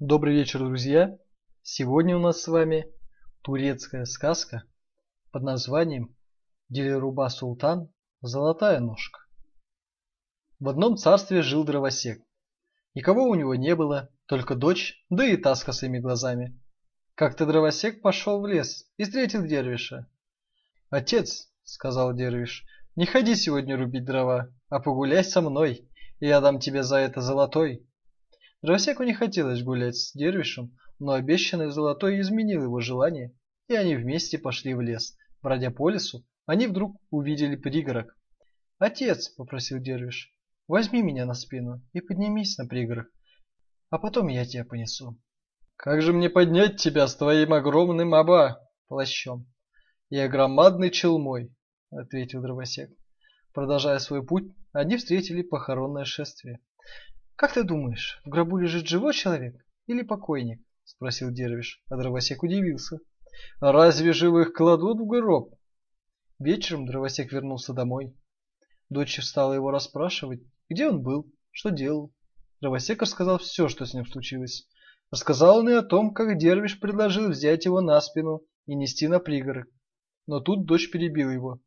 Добрый вечер, друзья! Сегодня у нас с вами турецкая сказка под названием Дилируба Султан Золотая ножка. В одном царстве жил дровосек. Никого у него не было, только дочь, да и та с косыми глазами. Как-то дровосек пошел в лес и встретил дервиша. «Отец», — сказал дервиш, — «не ходи сегодня рубить дрова, а погуляй со мной, и я дам тебе за это золотой». Дровосеку не хотелось гулять с Дервишем, но обещанный золотой изменил его желание, и они вместе пошли в лес. Бродя по лесу, они вдруг увидели пригорок. «Отец», — попросил Дервиш, — «возьми меня на спину и поднимись на пригорок, а потом я тебя понесу». «Как же мне поднять тебя с твоим огромным оба плащом и огромадной челмой?» — ответил дровосек. Продолжая свой путь, они встретили похоронное шествие. «Как ты думаешь, в гробу лежит живой человек или покойник?» – спросил Дервиш, а дровосек удивился. «Разве живых кладут в гроб?» Вечером дровосек вернулся домой. Дочь стала его расспрашивать, где он был, что делал. Дровосек рассказал все, что с ним случилось. Рассказал он и о том, как Дервиш предложил взять его на спину и нести на пригорок. Но тут дочь перебила его.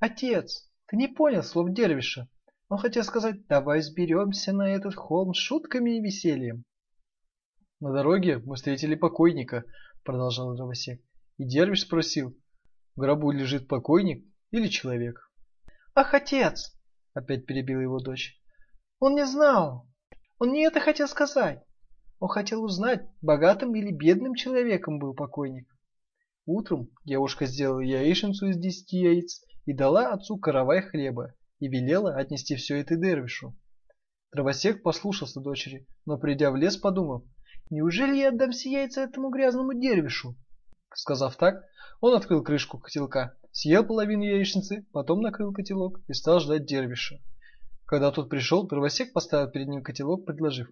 «Отец, ты не понял слов Дервиша. Он хотел сказать, давай сберемся на этот холм шутками и весельем. На дороге мы встретили покойника, продолжал дровосек. И Дервиш спросил, в гробу лежит покойник или человек? Ах, отец! Опять перебила его дочь. Он не знал. Он не это хотел сказать. Он хотел узнать, богатым или бедным человеком был покойник. Утром девушка сделала яичницу из десяти яиц и дала отцу каравай хлеба и велела отнести все это Дервишу. Дровосек послушался дочери, но придя в лес, подумал, «Неужели я отдам все яйца этому грязному Дервишу?» Сказав так, он открыл крышку котелка, съел половину яичницы, потом накрыл котелок и стал ждать Дервиша. Когда тот пришел, дровосек поставил перед ним котелок, предложив,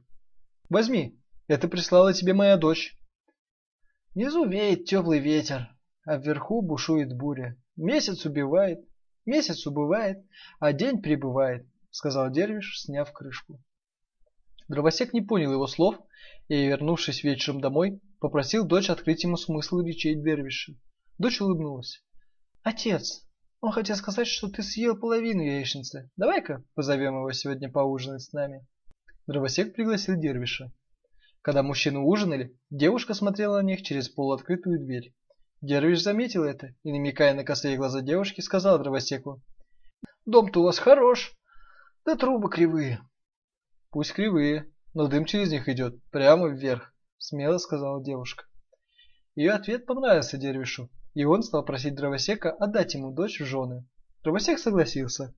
«Возьми, это прислала тебе моя дочь». Внизу веет теплый ветер, а вверху бушует буря. Месяц убивает, Месяц убывает, а день прибывает, сказал Дервиш, сняв крышку. Дровосек не понял его слов и, вернувшись вечером домой, попросил дочь открыть ему смысл речей Дервиша. Дочь улыбнулась. «Отец, он хотел сказать, что ты съел половину яичницы. Давай-ка позовем его сегодня поужинать с нами». Дровосек пригласил Дервиша. Когда мужчины ужинали, девушка смотрела на них через полуоткрытую дверь. Дервиш заметил это и, намекая на косые глаза девушки, сказал дровосеку. «Дом-то у вас хорош, да трубы кривые». «Пусть кривые, но дым через них идет, прямо вверх», — смело сказала девушка. Ее ответ понравился Дервишу, и он стал просить дровосека отдать ему дочь в жены. Дровосек согласился.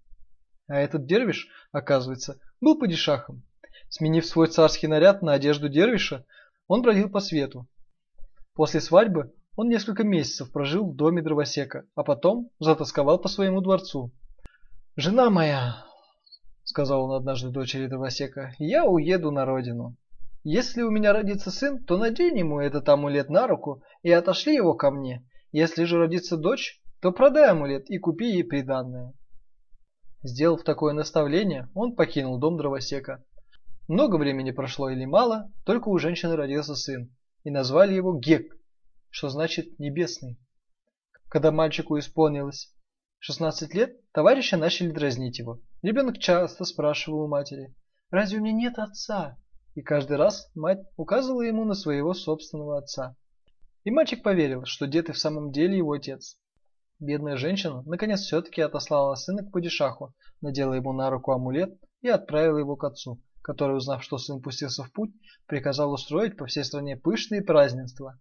А этот Дервиш, оказывается, был падишахом. Сменив свой царский наряд на одежду Дервиша, он бродил по свету. После свадьбы он несколько месяцев прожил в доме дровосека, а потом затасковал по своему дворцу. «Жена моя», — сказал он однажды дочери дровосека, — «я уеду на родину. Если у меня родится сын, то надень ему этот амулет на руку и отошли его ко мне. Если же родится дочь, то продай амулет и купи ей приданное». Сделав такое наставление, он покинул дом дровосека. Много времени прошло или мало, только у женщины родился сын, и назвали его Гек, что значит небесный. Когда мальчику исполнилось 16 лет, товарищи начали дразнить его. Ребенок часто спрашивал у матери, «Разве у меня нет отца?» И каждый раз мать указывала ему на своего собственного отца. И мальчик поверил, что дед и в самом деле его отец. Бедная женщина наконец все-таки отослала сына к падишаху, надела ему на руку амулет и отправила его к отцу, который, узнав, что сын пустился в путь, приказал устроить по всей стране пышные празднества.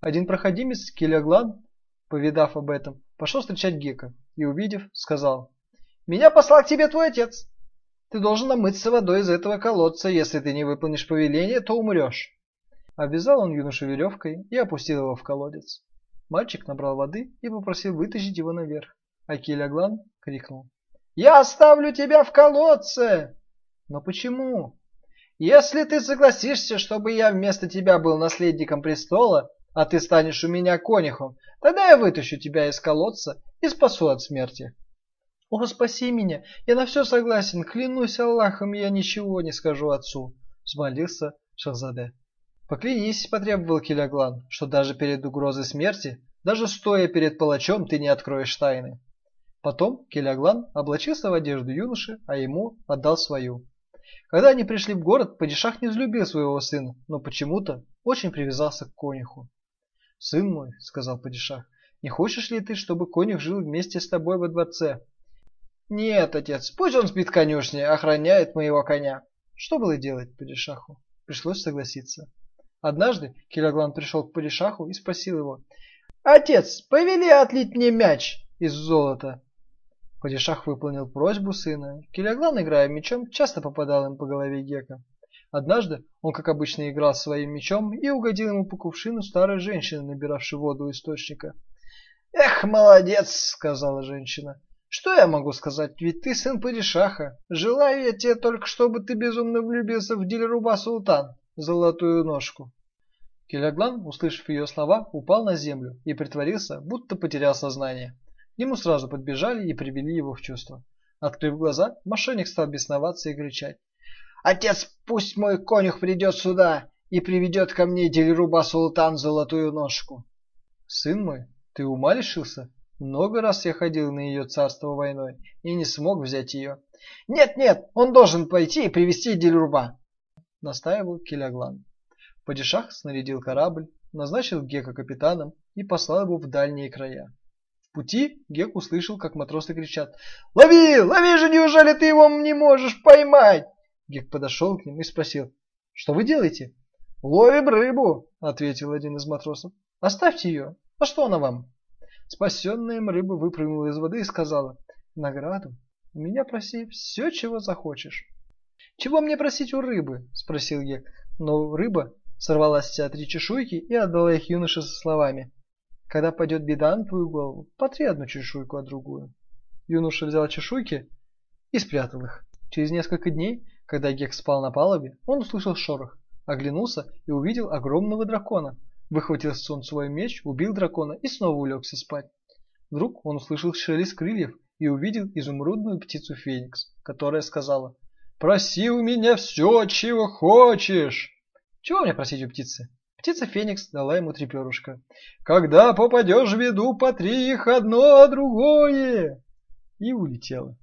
Один проходимец, Келеглан, повидав об этом, пошел встречать Гека и, увидев, сказал, «Меня послал к тебе твой отец. Ты должен омыться водой из этого колодца. Если ты не выполнишь повеление, то умрешь». Обвязал он юношу веревкой и опустил его в колодец. Мальчик набрал воды и попросил вытащить его наверх. А Келеглан крикнул, «Я оставлю тебя в колодце!» «Но почему?» «Если ты согласишься, чтобы я вместо тебя был наследником престола, а ты станешь у меня конюхом, тогда я вытащу тебя из колодца и спасу от смерти. О, спаси меня, я на все согласен, клянусь Аллахом, я ничего не скажу отцу, взмолился Шахзаде. Поклянись, потребовал Киляглан, что даже перед угрозой смерти, даже стоя перед палачом, ты не откроешь тайны. Потом Келяглан облачился в одежду юноши, а ему отдал свою. Когда они пришли в город, падишах не взлюбил своего сына, но почему-то очень привязался к конюху. «Сын мой», — сказал падишах, — «не хочешь ли ты, чтобы конюх жил вместе с тобой во дворце?» «Нет, отец, пусть он спит в конюшне, охраняет моего коня». Что было делать падишаху? Пришлось согласиться. Однажды Киляглан пришел к падишаху и спросил его, «Отец, повели отлить мне мяч из золота». Падишах выполнил просьбу сына. Киляглан, играя мечом, часто попадал им по голове Гека. Однажды он, как обычно, играл своим мечом и угодил ему по кувшину старой женщины, набиравшей воду у источника. «Эх, молодец!» — сказала женщина. «Что я могу сказать? Ведь ты сын Падишаха. Желаю я тебе только, чтобы ты безумно влюбился в Дильруба Султан, золотую ножку». Келяглан, услышав ее слова, упал на землю и притворился, будто потерял сознание. Нему сразу подбежали и привели его в чувство. Открыв глаза, мошенник стал бесноваться и кричать. «Отец, пусть мой конюх придет сюда и приведет ко мне Дильруба Султан золотую ножку!» «Сын мой, ты ума лишился? Много раз я ходил на ее царство войной и не смог взять ее». «Нет-нет, он должен пойти и привести Дильруба!» Настаивал Келяглан. Падишах снарядил корабль, назначил Гека капитаном и послал его в дальние края. В пути Гек услышал, как матросы кричат «Лови! Лови же! Неужели ты его не можешь поймать?» Гек подошел к ним и спросил «Что вы делаете?» «Ловим рыбу!» — ответил один из матросов. «Оставьте ее! А что она вам?» Спасенная им рыба выпрыгнула из воды и сказала «Награду! У меня проси все, чего захочешь». «Чего мне просить у рыбы?» — спросил Гек. Но рыба сорвалась вся три чешуйки и отдала их юноше со словами «Когда пойдет беда на твою голову, потри одну чешуйку, а другую». Юноша взял чешуйки и спрятал их. Через несколько дней, когда Гек спал на палубе, он услышал шорох, оглянулся и увидел огромного дракона. Выхватил сон свой меч, убил дракона и снова улегся спать. Вдруг он услышал шелест крыльев и увидел изумрудную птицу Феникс, которая сказала «Проси у меня все, чего хочешь!» Чего мне просить у птицы? Птица Феникс дала ему три перышка. Когда попадешь в беду, потри их одно, а другое. И улетела.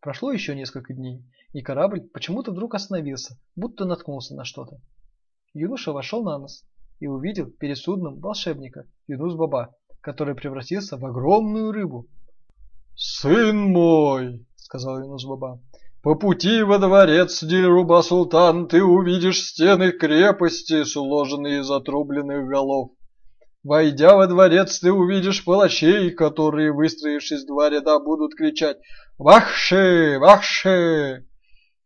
Прошло еще несколько дней, и корабль почему-то вдруг остановился, будто наткнулся на что-то. Юноша вошел на нос и увидел перед судном волшебника Юнус-Баба, который превратился в огромную рыбу. «Сын мой!» — сказал Юнус-Баба. По пути во дворец Дильруба-Султан ты увидишь стены крепости, сложенные из отрубленных голов. Войдя во дворец, ты увидишь палачей, которые, выстроившись в два ряда, будут кричать «Вахши! Вахши!»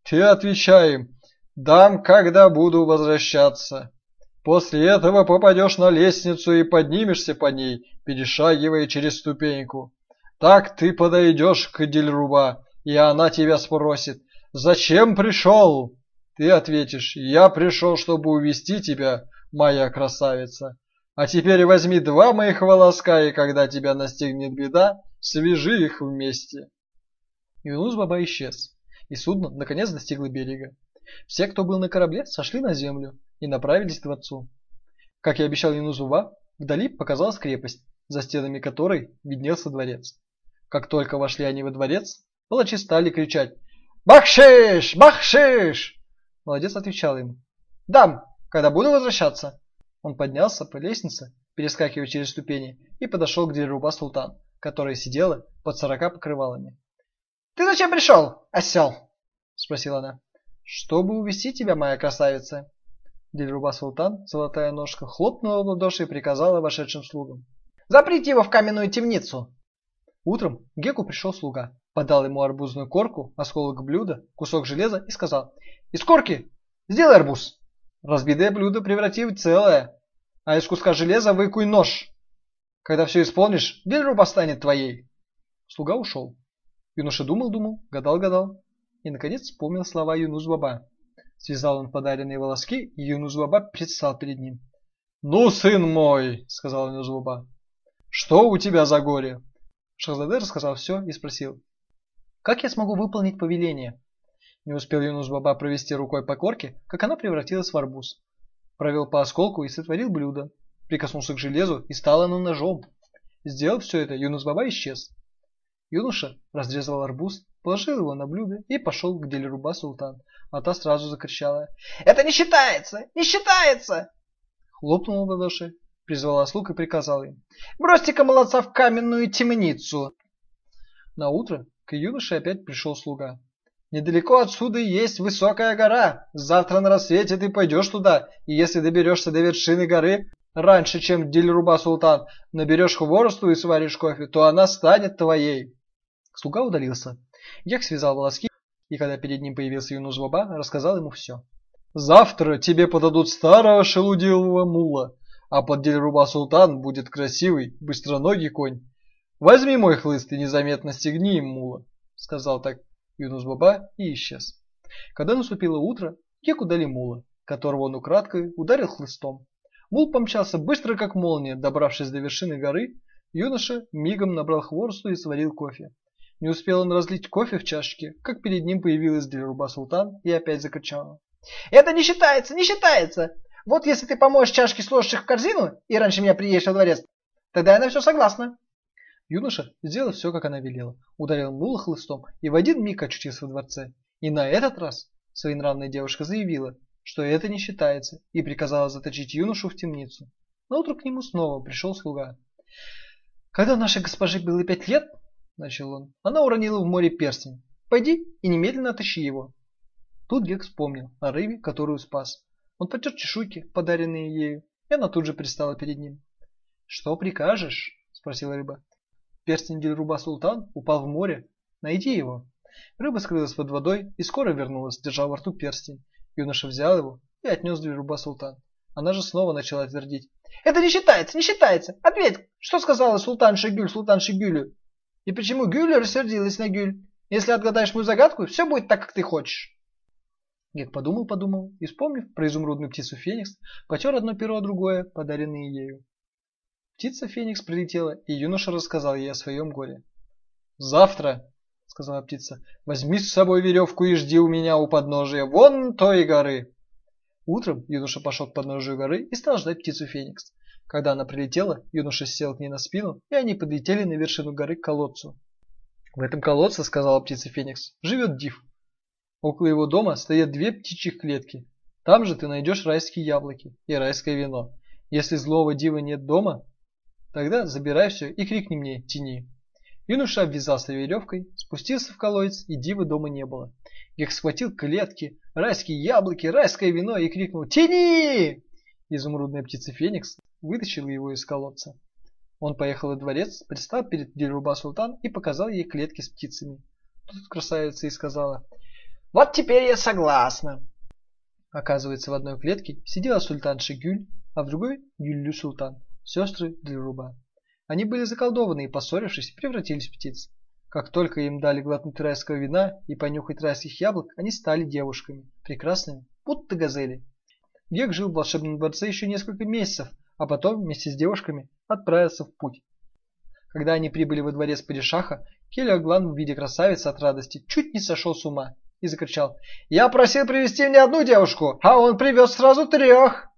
Ты отвечай «Дам, когда буду возвращаться». После этого попадешь на лестницу и поднимешься по ней, перешагивая через ступеньку. Так ты подойдешь к Дильруба и она тебя спросит, «Зачем пришел?» Ты ответишь, «Я пришел, чтобы увести тебя, моя красавица. А теперь возьми два моих волоска, и когда тебя настигнет беда, свяжи их вместе». Юнус Баба исчез, и судно наконец достигло берега. Все, кто был на корабле, сошли на землю и направились к дворцу. Как и обещал Юнузува, вдали показалась крепость, за стенами которой виднелся дворец. Как только вошли они во дворец, Палачи стали кричать «Бахшиш! Бахшиш!» Молодец отвечал им «Дам, когда буду возвращаться». Он поднялся по лестнице, перескакивая через ступени, и подошел к Дильруба Султан, которая сидела под сорока покрывалами. «Ты зачем пришел, осел?» – спросила она. «Чтобы увести тебя, моя красавица». Дильруба Султан, золотая ножка, хлопнула в ладоши и приказала вошедшим слугам. «Заприте его в каменную темницу!» Утром Геку пришел слуга подал ему арбузную корку, осколок блюда, кусок железа и сказал «Из корки сделай арбуз, разбитое блюдо преврати в целое, а из куска железа выкуй нож. Когда все исполнишь, Бельруба станет твоей». Слуга ушел. Юноша думал-думал, гадал-гадал и, наконец, вспомнил слова Юнус-Баба. Связал он подаренные волоски, и Юнус-Баба предстал перед ним. «Ну, сын мой!» — сказал Юнус-Баба. «Что у тебя за горе?» Шахзаде рассказал все и спросил. Как я смогу выполнить повеление? Не успел Юнус Баба провести рукой по корке, как она превратилась в арбуз. провел по осколку и сотворил блюдо. Прикоснулся к железу, и стало оно ножом. Сделав все это, Юнус Баба исчез. Юноша разрезал арбуз, положил его на блюдо и пошел к Делируба Султан. А та сразу закричала «Это не считается! Не считается!» Хлопнула в ладоши, призвала слуг и приказала им «Бросьте-ка молодца в каменную темницу!» На утро к юноше опять пришел слуга. «Недалеко отсюда есть высокая гора. Завтра на рассвете ты пойдешь туда, и если доберешься до вершины горы, раньше, чем Дильруба Султан, наберешь хворосту и сваришь кофе, то она станет твоей». Слуга удалился. Як связал волоски, и когда перед ним появился Юнус Баба, рассказал ему все. «Завтра тебе подадут старого шелудивого мула, а под Дильруба Султан будет красивый, быстроногий конь. Возьми мой хлыст и незаметно стегни им мула», — сказал так Юнус Баба и исчез. Когда наступило утро, Геку дали мула, которого он украдкой ударил хлыстом. Мул помчался быстро, как молния, добравшись до вершины горы, юноша мигом набрал хворосту и сварил кофе. Не успел он разлить кофе в чашке, как перед ним появилась Дильруба Султан и опять закричала. «Это не считается, не считается! Вот если ты помоешь чашки сложишь в корзину и раньше меня приедешь во дворец, тогда я на все согласна!» Юноша сделал все, как она велела, ударил мула хлыстом и в один миг очутился во дворце. И на этот раз своенравная девушка заявила, что это не считается, и приказала заточить юношу в темницу. Но утро к нему снова пришел слуга. Когда нашей госпоже было пять лет, – начал он. Она уронила в море перстень. Пойди и немедленно отыщи его. Тут Гек вспомнил о рыбе, которую спас. Он потер чешуйки, подаренные ею, и она тут же пристала перед ним. «Что прикажешь?» – спросила рыба. Перстень Дильруба Султан упал в море. Найди его. Рыба скрылась под водой и скоро вернулась, держа во рту перстень. Юноша взял его и отнес Дильруба Султан. Она же снова начала твердить. «Это не считается, не считается! Ответь, что сказала Султан Шигюль Султан Шигюлю?» И почему Гюль рассердилась на Гюль? Если отгадаешь мою загадку, все будет так, как ты хочешь. Гек подумал-подумал и, вспомнив про изумрудную птицу Феникс, потер одно перо, другое, подаренное ею. Птица Феникс прилетела, и юноша рассказал ей о своем горе. «Завтра, — сказала птица, — возьми с собой веревку и жди у меня у подножия вон той горы». Утром юноша пошел к подножию горы и стал ждать птицу Феникс. Когда она прилетела, юноша сел к ней на спину, и они подлетели на вершину горы к колодцу. В этом колодце, сказала птица Феникс, живет Див. Около его дома стоят две птичьих клетки. Там же ты найдешь райские яблоки и райское вино. Если злого дива нет дома, тогда забирай все и крикни мне «Тяни». Юноша обвязался веревкой, спустился в колодец, и дивы дома не было. Гек схватил клетки, райские яблоки, райское вино и крикнул «Тяни!» Изумрудная птица Феникс вытащила его из колодца. Он поехал во дворец, предстал перед Дильруба Султан и показал ей клетки с птицами. Тут красавица и сказала, «Вот теперь я согласна». Оказывается, в одной клетке сидела султан Шигюль, а в другой Гюллю Султан, сестры Дильруба. Они были заколдованы и, поссорившись, превратились в птиц. Как только им дали глотнуть райского вина и понюхать райских яблок, они стали девушками, прекрасными, будто газели. Гек жил в волшебном дворце еще несколько месяцев, а потом вместе с девушками отправился в путь. Когда они прибыли во дворец Падишаха, в виде красавицы от радости чуть не сошел с ума и закричал «Я просил привести мне одну девушку, а он привез сразу трех!»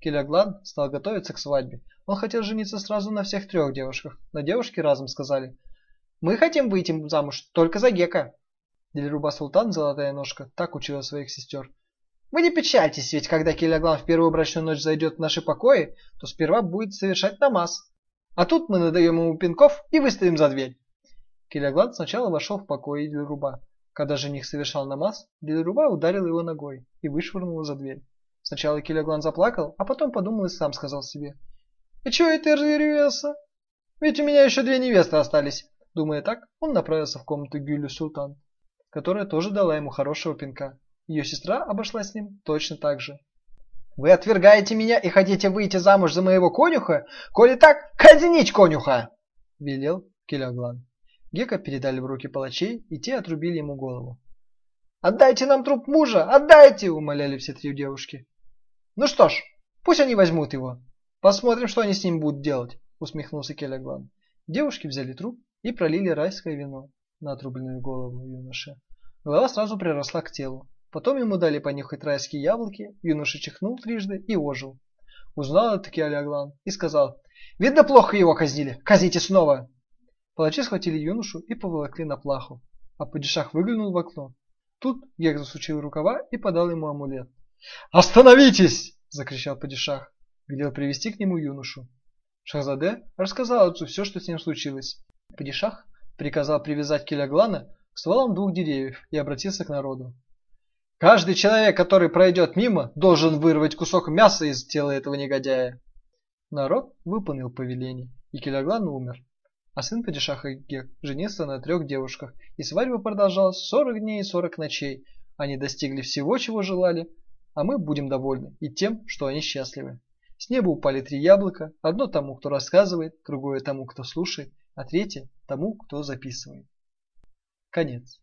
Келиоглан стал готовиться к свадьбе. Он хотел жениться сразу на всех трех девушках, но девушки разом сказали «Мы хотим выйти замуж только за Гека». Дильруба Султан, золотая ножка, так учила своих сестер – вы не печальтесь, ведь когда Килоглам в первую брачную ночь зайдет в наши покои, то сперва будет совершать намаз. А тут мы надаем ему пинков и выставим за дверь. Килоглад сначала вошел в покой Дильруба. Когда жених совершал намаз, Дильруба ударил его ногой и вышвырнул за дверь. Сначала Килоглан заплакал, а потом подумал и сам сказал себе. «И чего это разъярился? Ведь у меня еще две невесты остались». Думая так, он направился в комнату Гюлю Султан, которая тоже дала ему хорошего пинка. Ее сестра обошлась с ним точно так же. «Вы отвергаете меня и хотите выйти замуж за моего конюха? Коли так, казнить конюха!» – велел Келеоглан. Гека передали в руки палачей, и те отрубили ему голову. «Отдайте нам труп мужа! Отдайте!» – умоляли все три девушки. «Ну что ж, пусть они возьмут его. Посмотрим, что они с ним будут делать», – усмехнулся Келеоглан. Девушки взяли труп и пролили райское вино на отрубленную голову юноши. Голова сразу приросла к телу. Потом ему дали понюхать райские яблоки, юноша чихнул трижды и ожил. Узнал это таки Алиаглан и сказал, «Видно, плохо его казнили, казните снова!» Палачи схватили юношу и поволокли на плаху, а падишах выглянул в окно. Тут Гек засучил рукава и подал ему амулет. «Остановитесь!» – закричал падишах, велел привести к нему юношу. Шахзаде рассказал отцу все, что с ним случилось. Падишах приказал привязать Келяглана к стволам двух деревьев и обратился к народу. Каждый человек, который пройдет мимо, должен вырвать кусок мяса из тела этого негодяя. Народ выполнил повеление, и Келяглан умер. А сын Падишаха Гек женился на трех девушках, и свадьба продолжалась 40 дней и 40 ночей. Они достигли всего, чего желали, а мы будем довольны и тем, что они счастливы. С неба упали три яблока, одно тому, кто рассказывает, другое тому, кто слушает, а третье тому, кто записывает. Конец.